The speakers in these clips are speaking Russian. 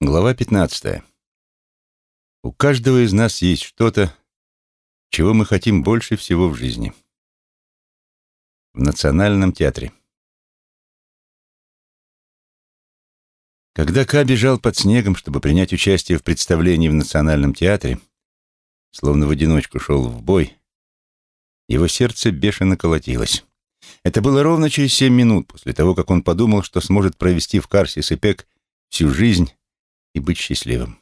Глава 15. У каждого из нас есть что-то, чего мы хотим больше всего в жизни. В Национальном театре. Когда Ка бежал под снегом, чтобы принять участие в представлении в Национальном театре, словно в одиночку шел в бой, его сердце бешено колотилось. Это было ровно через семь минут после того, как он подумал, что сможет провести в Карсе Сыпек всю жизнь и быть счастливым.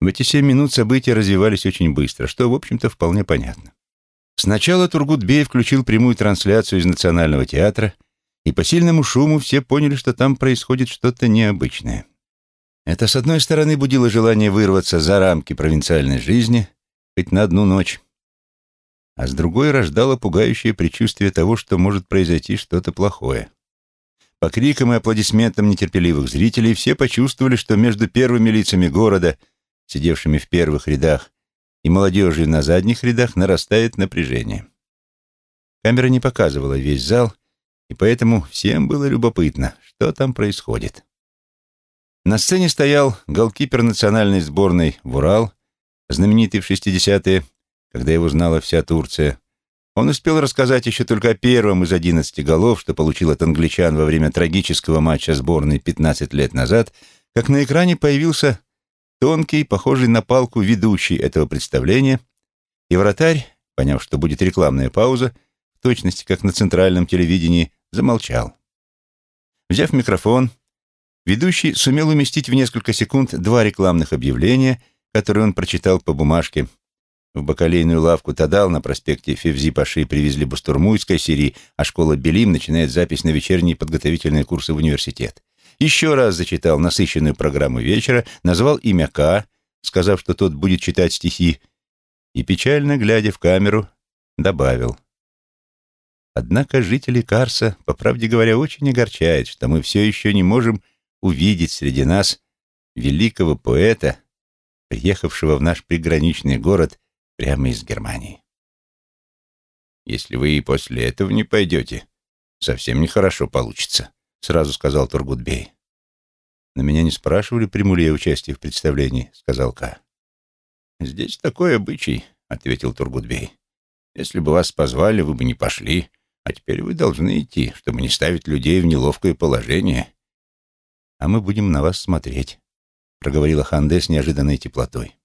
В эти семь минут события развивались очень быстро, что, в общем-то, вполне понятно. Сначала Тургутбей включил прямую трансляцию из Национального театра, и по сильному шуму все поняли, что там происходит что-то необычное. Это, с одной стороны, будило желание вырваться за рамки провинциальной жизни хоть на одну ночь, а с другой рождало пугающее предчувствие того, что может произойти что-то плохое. По крикам и аплодисментам нетерпеливых зрителей все почувствовали, что между первыми лицами города, сидевшими в первых рядах, и молодежью на задних рядах нарастает напряжение. Камера не показывала весь зал, и поэтому всем было любопытно, что там происходит. На сцене стоял голкипер национальной сборной «Вурал», знаменитый в 60-е, когда его знала вся Турция, он успел рассказать еще только о первом из одиннадцати голов, что получил от англичан во время трагического матча сборной 15 лет назад, как на экране появился тонкий, похожий на палку ведущий этого представления, и вратарь, поняв, что будет рекламная пауза, в точности как на центральном телевидении, замолчал. Взяв микрофон, ведущий сумел уместить в несколько секунд два рекламных объявления, которые он прочитал по бумажке, в бакалейную лавку Тадал на проспекте Февзи-Паши привезли бустурму из Кайсери, а школа Белим начинает запись на вечерние подготовительные курсы в университет. Еще раз зачитал насыщенную программу вечера, назвал имя К, сказав, что тот будет читать стихи, и, печально глядя в камеру, добавил. Однако жители Карса, по правде говоря, очень огорчает, что мы все еще не можем увидеть среди нас великого поэта, приехавшего в наш приграничный город прямо из Германии. «Если вы и после этого не пойдете, совсем нехорошо получится», — сразу сказал Тургутбей. «На меня не спрашивали, приму ли я участие в представлении», — сказал Ка. «Здесь такой обычай», — ответил Тургутбей. «Если бы вас позвали, вы бы не пошли, а теперь вы должны идти, чтобы не ставить людей в неловкое положение». «А мы будем на вас смотреть», — проговорила Ханде с неожиданной теплотой.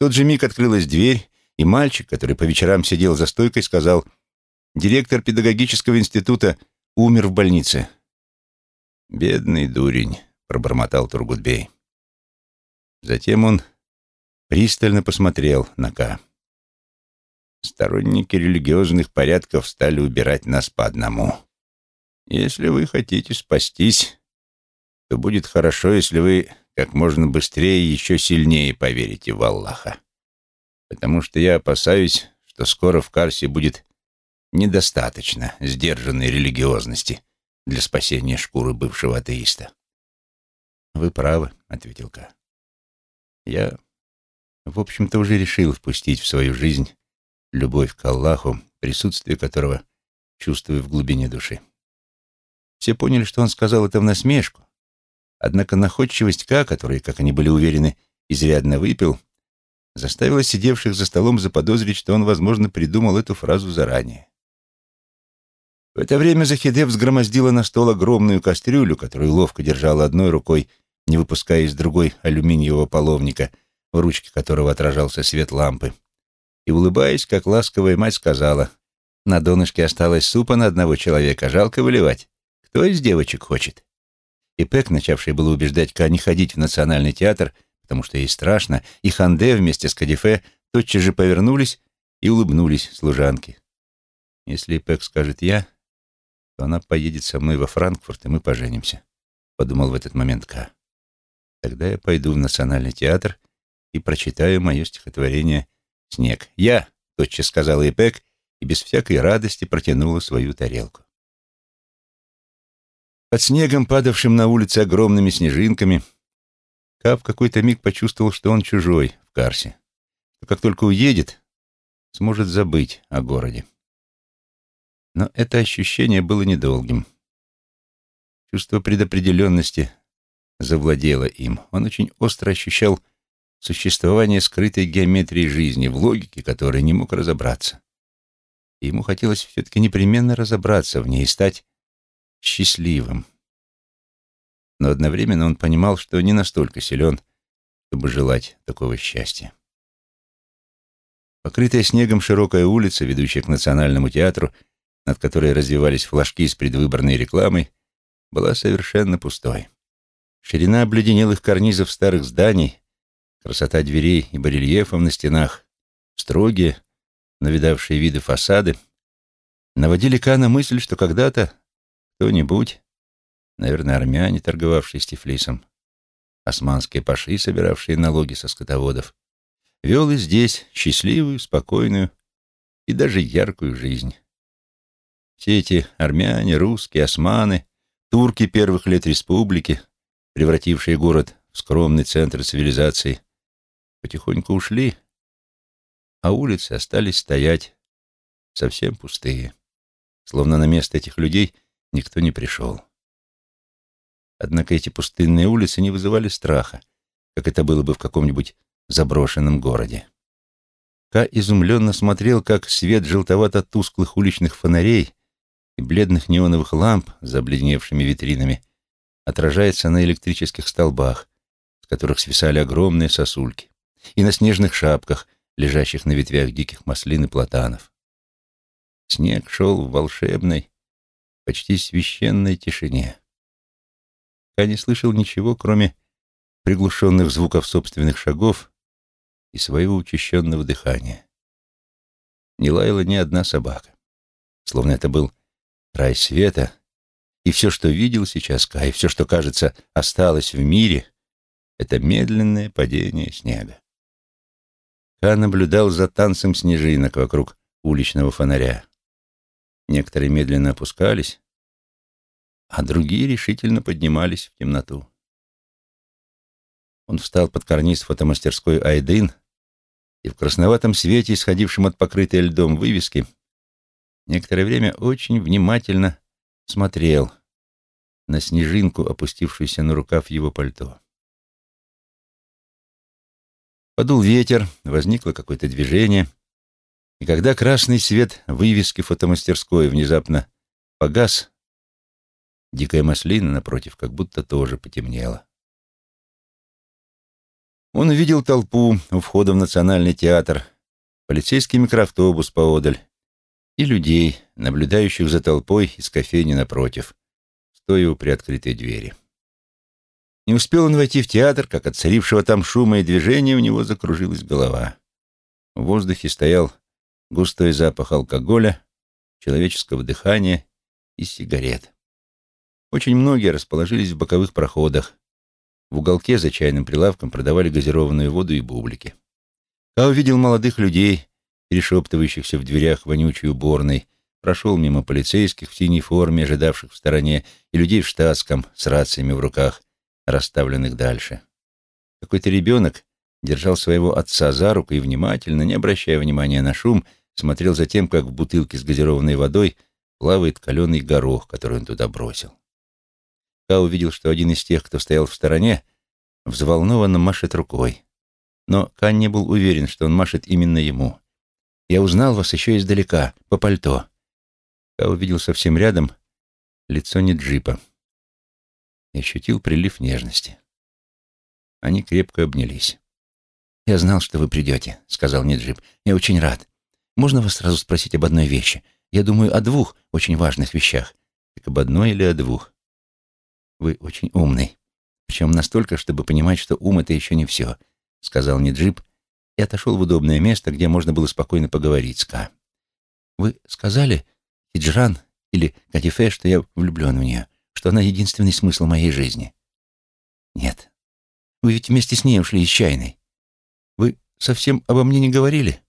Тот же миг открылась дверь, и мальчик, который по вечерам сидел за стойкой, сказал, «Директор педагогического института умер в больнице». «Бедный дурень», — пробормотал Тургутбей. Затем он пристально посмотрел на Ка. Сторонники религиозных порядков стали убирать нас по одному. Если вы хотите спастись, то будет хорошо, если вы как можно быстрее и еще сильнее поверите в Аллаха. Потому что я опасаюсь, что скоро в Карсе будет недостаточно сдержанной религиозности для спасения шкуры бывшего атеиста. «Вы правы», — ответил Ка. «Я, в общем-то, уже решил впустить в свою жизнь любовь к Аллаху, присутствие которого чувствую в глубине души. Все поняли, что он сказал это в насмешку, Однако находчивость Ка, который, как они были уверены, изрядно выпил, заставила сидевших за столом заподозрить, что он, возможно, придумал эту фразу заранее. В это время Захиде взгромоздила на стол огромную кастрюлю, которую ловко держала одной рукой, не выпуская из другой алюминиевого половника, в ручке которого отражался свет лампы. И, улыбаясь, как ласковая мать сказала, «На донышке осталось супа на одного человека, жалко выливать. Кто из девочек хочет?» И Пэк, начавший было убеждать Ка не ходить в Национальный театр, потому что ей страшно, и Ханде вместе с Кадифе тотчас же повернулись и улыбнулись служанке. «Если Пэк скажет «я», то она поедет со мной во Франкфурт, и мы поженимся», — подумал в этот момент Ка. «Тогда я пойду в Национальный театр и прочитаю мое стихотворение «Снег». «Я», — тотчас сказала Ипек, и без всякой радости протянула свою тарелку. Под снегом, падавшим на улице огромными снежинками, Кап какой-то миг почувствовал, что он чужой в Карсе. Что как только уедет, сможет забыть о городе. Но это ощущение было недолгим. Чувство предопределенности завладела им. Он очень остро ощущал существование скрытой геометрии жизни, в логике которой не мог разобраться. И ему хотелось все-таки непременно разобраться в ней и стать счастливым. Но одновременно он понимал, что не настолько силен, чтобы желать такого счастья. Покрытая снегом широкая улица, ведущая к Национальному театру, над которой развивались флажки с предвыборной рекламой, была совершенно пустой. Ширина обледенелых карнизов старых зданий, красота дверей и барельефов на стенах, строгие, но видавшие виды фасады, наводили Кана мысль, что когда-то кто-нибудь, наверное, армяне, торговавшие с Тифлисом, османские паши, собиравшие налоги со скотоводов, вел и здесь счастливую, спокойную и даже яркую жизнь. Все эти армяне, русские, османы, турки первых лет республики, превратившие город в скромный центр цивилизации, потихоньку ушли, а улицы остались стоять совсем пустые, словно на место этих людей никто не пришел. Однако эти пустынные улицы не вызывали страха, как это было бы в каком-нибудь заброшенном городе. Ка изумленно смотрел, как свет желтовато-тусклых уличных фонарей и бледных неоновых ламп с обледеневшими витринами отражается на электрических столбах, с которых свисали огромные сосульки, и на снежных шапках, лежащих на ветвях диких маслин и платанов. Снег шел в волшебной, почти священной тишине. Ка не слышал ничего, кроме приглушенных звуков собственных шагов и своего учащенного дыхания. Не лаяла ни одна собака, словно это был рай света, и все, что видел сейчас Кай, все, что, кажется, осталось в мире, это медленное падение снега. Ка наблюдал за танцем снежинок вокруг уличного фонаря. Некоторые медленно опускались, а другие решительно поднимались в темноту. Он встал под карниз фотомастерской «Айдын», и в красноватом свете, исходившем от покрытой льдом вывески, некоторое время очень внимательно смотрел на снежинку, опустившуюся на рукав его пальто. Подул ветер, возникло какое-то движение, и когда красный свет вывески фотомастерской внезапно погас, дикая маслина, напротив, как будто тоже потемнела. Он увидел толпу у входа в Национальный театр, полицейский микроавтобус поодаль и людей, наблюдающих за толпой из кофейни напротив, стоя у приоткрытой двери. Не успел он войти в театр, как от царившего там шума и движения у него закружилась голова. В воздухе стоял густой запах алкоголя, человеческого дыхания и сигарет. Очень многие расположились в боковых проходах, в уголке за чайным прилавком продавали газированную воду и бублики. Ка увидел молодых людей, перешептывающихся в дверях вонючей уборной, прошел мимо полицейских в синей форме, ожидавших в стороне, и людей в штатском с рациями в руках, расставленных дальше. Какой-то ребенок держал своего отца за руку и внимательно, не обращая внимания на шум, смотрел за тем, как в бутылке с газированной водой плавает каленый горох, который он туда бросил. Ка увидел, что один из тех, кто стоял в стороне, взволнованно машет рукой. Но Кан не был уверен, что он машет именно ему. «Я узнал вас еще издалека, по пальто». Ка увидел совсем рядом лицо не джипа и ощутил прилив нежности. Они крепко обнялись. «Я знал, что вы придете», — сказал Неджип. «Я очень рад. Можно вас сразу спросить об одной вещи? Я думаю о двух очень важных вещах». «Так об одной или о двух?» «Вы очень умный. Причем настолько, чтобы понимать, что ум — это еще не все», — сказал Неджип и отошел в удобное место, где можно было спокойно поговорить с Ка. «Вы сказали, Хиджран или Кадифе, что я влюблен в нее, что она единственный смысл моей жизни?» «Нет. Вы ведь вместе с ней ушли из чайной. Совсем обо мне не говорили?»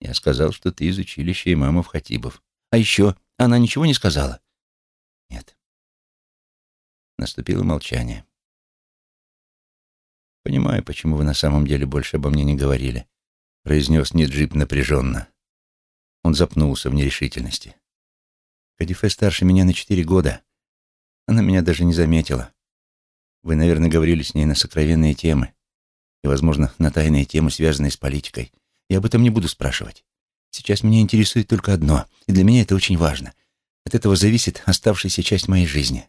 «Я сказал, что ты из училища имамов Хатибов. А еще она ничего не сказала?» «Нет. Наступило молчание. «Понимаю, почему вы на самом деле больше обо мне не говорили», — произнес Ниджип напряженно. Он запнулся в нерешительности. «Кадифе старше меня на четыре года. Она меня даже не заметила. Вы, наверное, говорили с ней на сокровенные темы и, возможно, на тайные темы, связанные с политикой. Я об этом не буду спрашивать. Сейчас меня интересует только одно, и для меня это очень важно. От этого зависит оставшаяся часть моей жизни.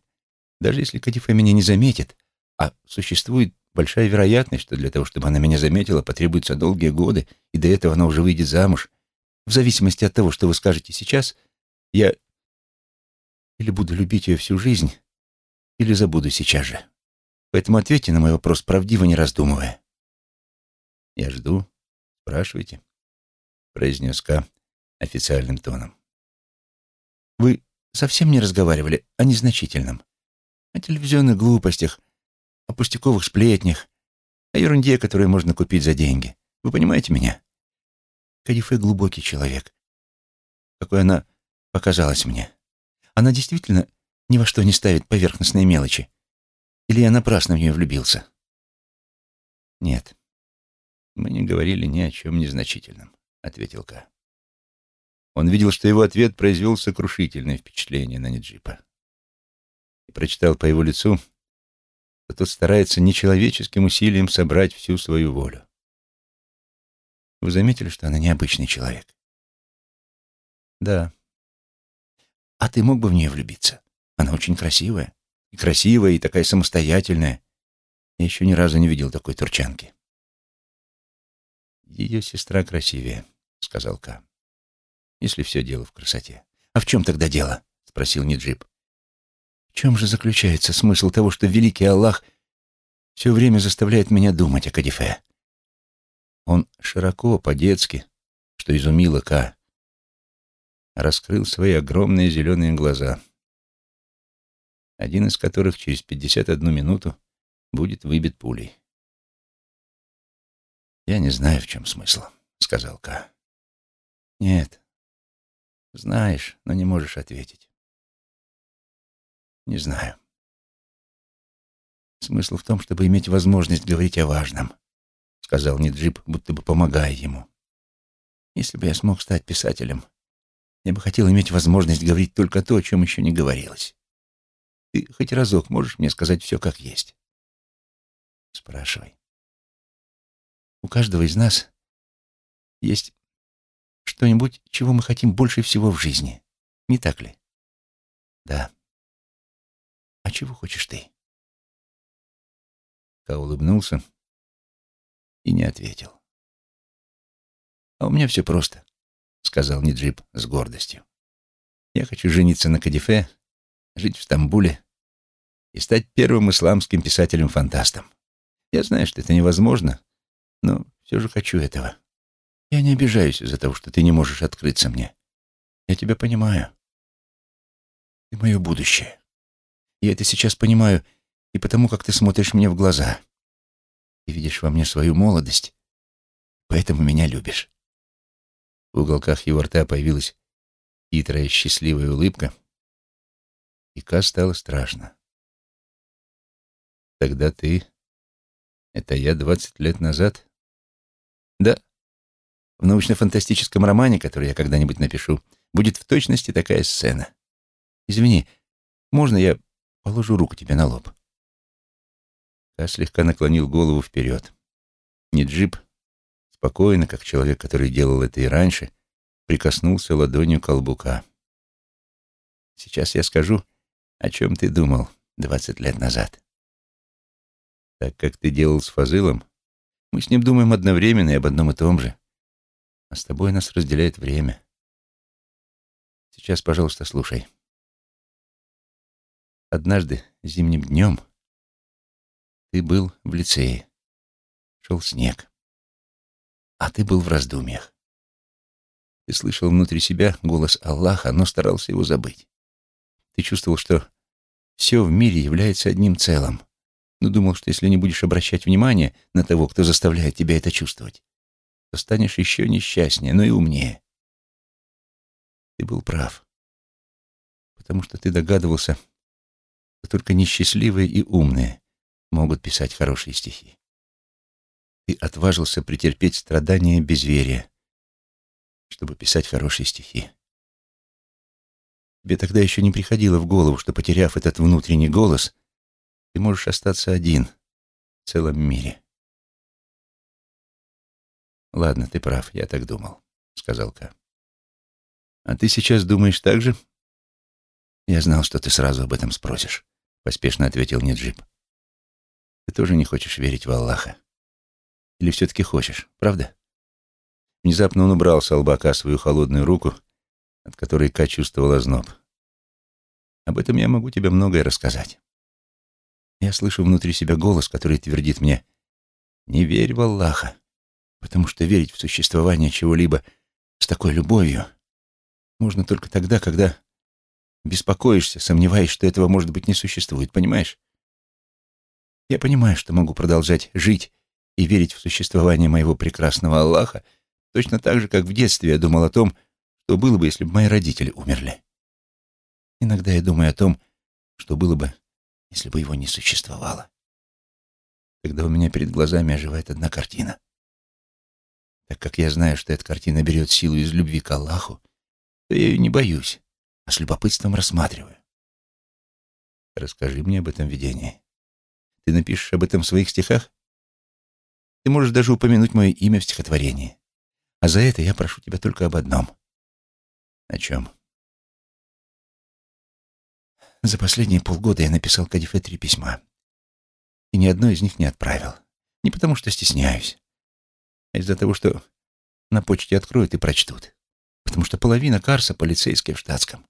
Даже если Кадифа меня не заметит, а существует большая вероятность, что для того, чтобы она меня заметила, потребуются долгие годы, и до этого она уже выйдет замуж, в зависимости от того, что вы скажете сейчас, я или буду любить ее всю жизнь, или забуду сейчас же. Поэтому ответьте на мой вопрос правдиво, не раздумывая. «Я жду. Спрашивайте», — произнес Ка официальным тоном. «Вы совсем не разговаривали о незначительном, о телевизионных глупостях, о пустяковых сплетнях, о ерунде, которую можно купить за деньги. Вы понимаете меня? Кадифе глубокий человек, какой она показалась мне. Она действительно ни во что не ставит поверхностные мелочи. Или я напрасно в нее влюбился? Нет, мы не говорили ни о чем незначительном, ответил Ка. Он видел, что его ответ произвел сокрушительное впечатление на Неджипа. И прочитал по его лицу, что тот старается нечеловеческим усилием собрать всю свою волю. Вы заметили, что она необычный человек? Да. А ты мог бы в нее влюбиться? Она очень красивая. И красивая, и такая самостоятельная. Я еще ни разу не видел такой турчанки. Ее сестра красивее, сказал Ка. Если все дело в красоте. А в чем тогда дело? Спросил Ниджип. В чем же заключается смысл того, что великий Аллах все время заставляет меня думать о Кадифе? Он широко, по-детски, что изумило Ка, раскрыл свои огромные зеленые глаза, один из которых через пятьдесят одну минуту будет выбит пулей. «Я не знаю, в чем смысл», — сказал Ка. «Нет, знаешь, но не можешь ответить. Не знаю. Смысл в том, чтобы иметь возможность говорить о важном, сказал Ниджип, будто бы помогая ему. Если бы я смог стать писателем, я бы хотел иметь возможность говорить только то, о чем еще не говорилось. Ты хоть разок можешь мне сказать все как есть? Спрашивай. У каждого из нас есть что-нибудь, чего мы хотим больше всего в жизни. Не так ли? Да. А чего хочешь ты? Ка улыбнулся и не ответил. А у меня все просто, сказал Ниджип с гордостью. Я хочу жениться на Кадифе, жить в Стамбуле и стать первым исламским писателем-фантастом. Я знаю, что это невозможно, но все же хочу этого. Я не обижаюсь из-за того, что ты не можешь открыться мне. Я тебя понимаю. Ты мое будущее. Я это сейчас понимаю и потому, как ты смотришь мне в глаза. Ты видишь во мне свою молодость, поэтому меня любишь. В уголках его рта появилась хитрая счастливая улыбка, и Ка стало страшно. Тогда ты... Это я двадцать лет назад? Да. В научно-фантастическом романе, который я когда-нибудь напишу, будет в точности такая сцена. Извини, можно я положу руку тебе на лоб?» Ка слегка наклонил голову вперед. Ниджип, спокойно, как человек, который делал это и раньше, прикоснулся ладонью к колбука. «Сейчас я скажу, о чем ты думал двадцать лет назад. Так как ты делал с Фазылом, мы с ним думаем одновременно и об одном и том же. А с тобой нас разделяет время. Сейчас, пожалуйста, слушай. Однажды зимним днем ты был в лицее. Шел снег. А ты был в раздумьях. Ты слышал внутри себя голос Аллаха, но старался его забыть. Ты чувствовал, что все в мире является одним целым, но думал, что если не будешь обращать внимание на того, кто заставляет тебя это чувствовать, то станешь еще несчастнее, но и умнее. Ты был прав, потому что ты догадывался, что только несчастливые и умные могут писать хорошие стихи. Ты отважился претерпеть страдания безверия, чтобы писать хорошие стихи. Тебе тогда еще не приходило в голову, что, потеряв этот внутренний голос, Ты можешь остаться один в целом мире. Ладно, ты прав, я так думал, сказал Ка. А ты сейчас думаешь так же? Я знал, что ты сразу об этом спросишь, поспешно ответил Неджип. Ты тоже не хочешь верить в Аллаха. Или все-таки хочешь, правда? Внезапно он убрал с лбака свою холодную руку, от которой Ка чувствовала зноб. Об этом я могу тебе многое рассказать. Я слышу внутри себя голос, который твердит мне «Не верь в Аллаха, потому что верить в существование чего-либо с такой любовью можно только тогда, когда беспокоишься, сомневаясь, что этого, может быть, не существует, понимаешь? Я понимаю, что могу продолжать жить и верить в существование моего прекрасного Аллаха точно так же, как в детстве я думал о том, что было бы, если бы мои родители умерли. Иногда я думаю о том, что было бы, если бы его не существовало. Когда у меня перед глазами оживает одна картина. Так как я знаю, что эта картина берет силу из любви к Аллаху, то я ее не боюсь, а с любопытством рассматриваю. Расскажи мне об этом видении. Ты напишешь об этом в своих стихах? Ты можешь даже упомянуть мое имя в стихотворении. А за это я прошу тебя только об одном. О чем? За последние полгода я написал Кадифе три письма. И ни одно из них не отправил. Не потому что стесняюсь, а из-за того, что на почте откроют и прочтут. Потому что половина Карса полицейская в штатском.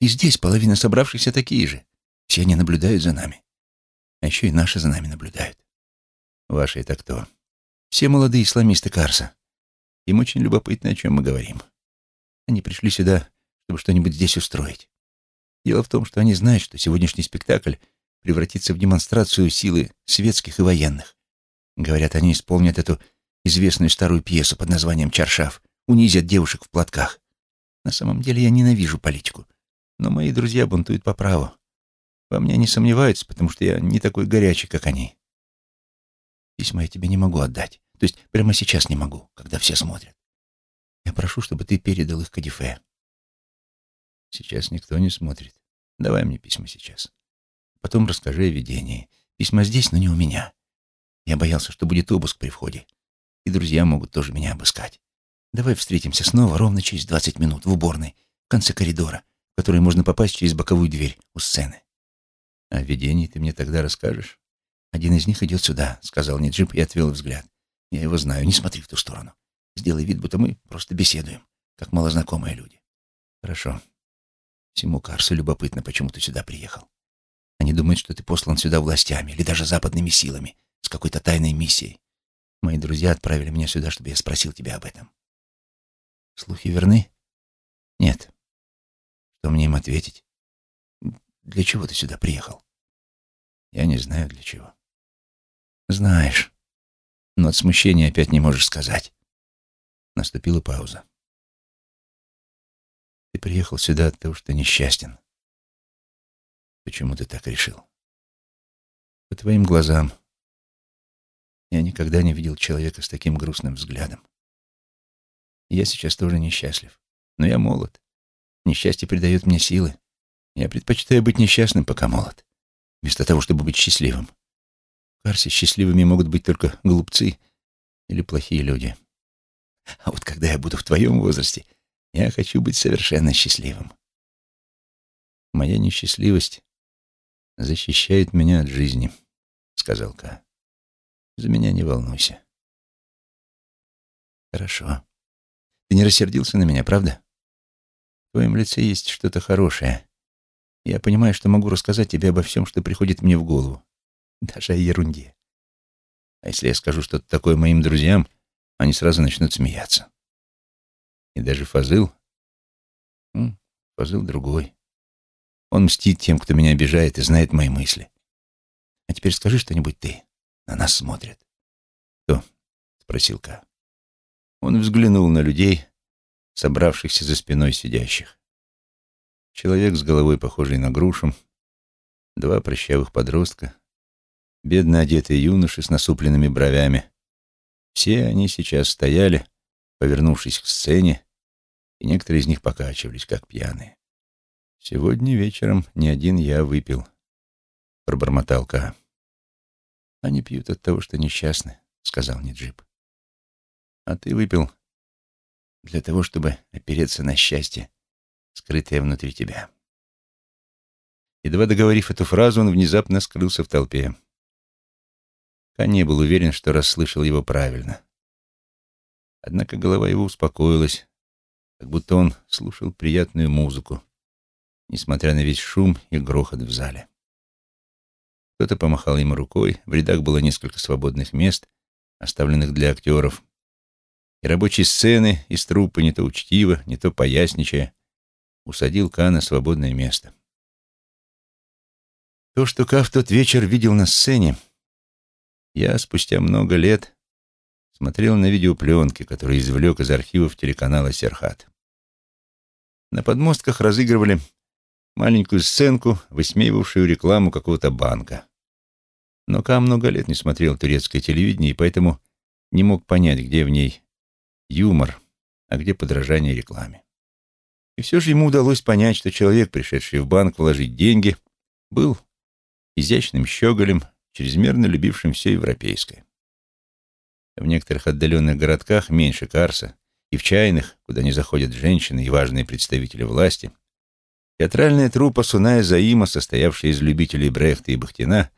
И здесь половина собравшихся такие же. Все они наблюдают за нами. А еще и наши за нами наблюдают. Ваши это кто? Все молодые исламисты Карса. Им очень любопытно, о чем мы говорим. Они пришли сюда, чтобы что-нибудь здесь устроить. Дело в том, что они знают, что сегодняшний спектакль превратится в демонстрацию силы светских и военных. Говорят, они исполнят эту известную старую пьесу под названием «Чаршав», унизят девушек в платках. На самом деле я ненавижу политику, но мои друзья бунтуют по праву. Во мне не сомневаются, потому что я не такой горячий, как они. Письма я тебе не могу отдать. То есть прямо сейчас не могу, когда все смотрят. Я прошу, чтобы ты передал их Кадифе. Сейчас никто не смотрит. Давай мне письма сейчас. Потом расскажи о видении. Письма здесь, но не у меня. Я боялся, что будет обыск при входе. И друзья могут тоже меня обыскать. Давай встретимся снова ровно через двадцать минут в уборной, в конце коридора, в который можно попасть через боковую дверь у сцены. О видении ты мне тогда расскажешь? Один из них идет сюда, сказал Ниджип и отвел взгляд. Я его знаю, не смотри в ту сторону. Сделай вид, будто мы просто беседуем, как малознакомые люди. Хорошо. Всему Карсу любопытно, почему ты сюда приехал. Они думают, что ты послан сюда властями или даже западными силами с какой-то тайной миссией. Мои друзья отправили меня сюда, чтобы я спросил тебя об этом. Слухи верны? Нет. Что мне им ответить? Для чего ты сюда приехал? Я не знаю, для чего. Знаешь, но от смущения опять не можешь сказать. Наступила пауза. Ты приехал сюда от того, что несчастен. Почему ты так решил? По твоим глазам. Я никогда не видел человека с таким грустным взглядом. Я сейчас тоже несчастлив. Но я молод. Несчастье придает мне силы. Я предпочитаю быть несчастным, пока молод, вместо того, чтобы быть счастливым. В Карсе счастливыми могут быть только глупцы или плохие люди. А вот когда я буду в твоем возрасте, я хочу быть совершенно счастливым. Моя несчастливость защищает меня от жизни, сказал Ка. За меня не волнуйся. Хорошо. Ты не рассердился на меня, правда? В твоем лице есть что-то хорошее. Я понимаю, что могу рассказать тебе обо всем, что приходит мне в голову. Даже о ерунде. А если я скажу что-то такое моим друзьям, они сразу начнут смеяться. И даже Фазыл... Фазыл другой. Он мстит тем, кто меня обижает и знает мои мысли. А теперь скажи что-нибудь ты. На нас смотрят. Кто? Спросил Ка. Он взглянул на людей, собравшихся за спиной сидящих. Человек с головой, похожий на грушу, два прыщавых подростка, бедно одетые юноши с насупленными бровями. Все они сейчас стояли, повернувшись к сцене, и некоторые из них покачивались, как пьяные. «Сегодня вечером не один я выпил», — пробормотал Ка. «Они пьют от того, что несчастны», — сказал Ниджип. «А ты выпил для того, чтобы опереться на счастье, скрытое внутри тебя». Едва договорив эту фразу, он внезапно скрылся в толпе. Ка не был уверен, что расслышал его правильно. Однако голова его успокоилась, как будто он слушал приятную музыку, несмотря на весь шум и грохот в зале. Кто-то помахал ему рукой, в рядах было несколько свободных мест, оставленных для актеров, и рабочие сцены из труппы не то учтиво, не то поясничая, усадил Ка на свободное место. То, что Ка в тот вечер видел на сцене, я спустя много лет смотрел на видеопленки, которые извлек из архивов телеканала «Серхат». На подмостках разыгрывали маленькую сценку, высмеивавшую рекламу какого-то банка. Но Ка много лет не смотрел турецкое телевидение и поэтому не мог понять, где в ней юмор, а где подражание рекламе. И все же ему удалось понять, что человек, пришедший в банк вложить деньги, был изящным щеголем, чрезмерно любившим все европейское. В некоторых отдаленных городках меньше Карса и в чайных, куда не заходят женщины и важные представители власти, театральная труппа Суная Заима, состоявшая из любителей Брехта и Бахтина,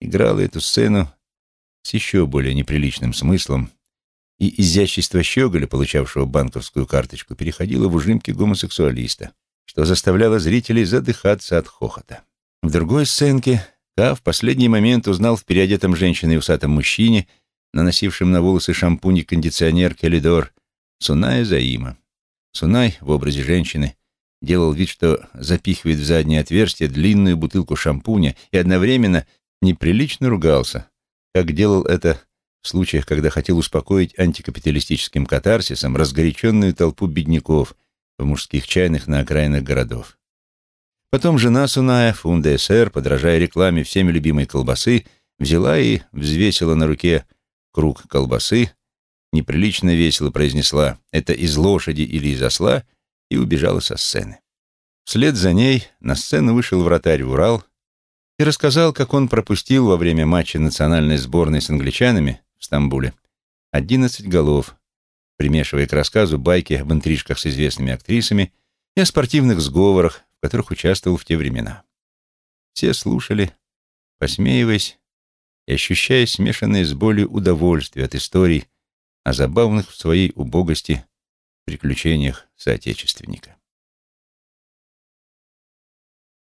играла эту сцену с еще более неприличным смыслом, и изящество щеголя, получавшего банковскую карточку, переходило в ужимки гомосексуалиста, что заставляло зрителей задыхаться от хохота. В другой сценке Ка в последний момент узнал в переодетом женщиной усатом мужчине, наносившем на волосы шампунь и кондиционер Келидор, Суная Заима. Сунай в образе женщины делал вид, что запихивает в заднее отверстие длинную бутылку шампуня и одновременно неприлично ругался, как делал это в случаях, когда хотел успокоить антикапиталистическим катарсисом разгоряченную толпу бедняков в мужских чайных на окраинах городов. Потом жена Суная, Фунда СР, подражая рекламе всеми любимой колбасы, взяла и взвесила на руке круг колбасы, неприлично весело произнесла «это из лошади или из осла» и убежала со сцены. Вслед за ней на сцену вышел вратарь в Урал и рассказал, как он пропустил во время матча национальной сборной с англичанами в Стамбуле 11 голов, примешивая к рассказу байки об интрижках с известными актрисами и о спортивных сговорах, в которых участвовал в те времена. Все слушали, посмеиваясь и ощущая смешанное с болью удовольствие от историй о забавных в своей убогости приключениях соотечественника.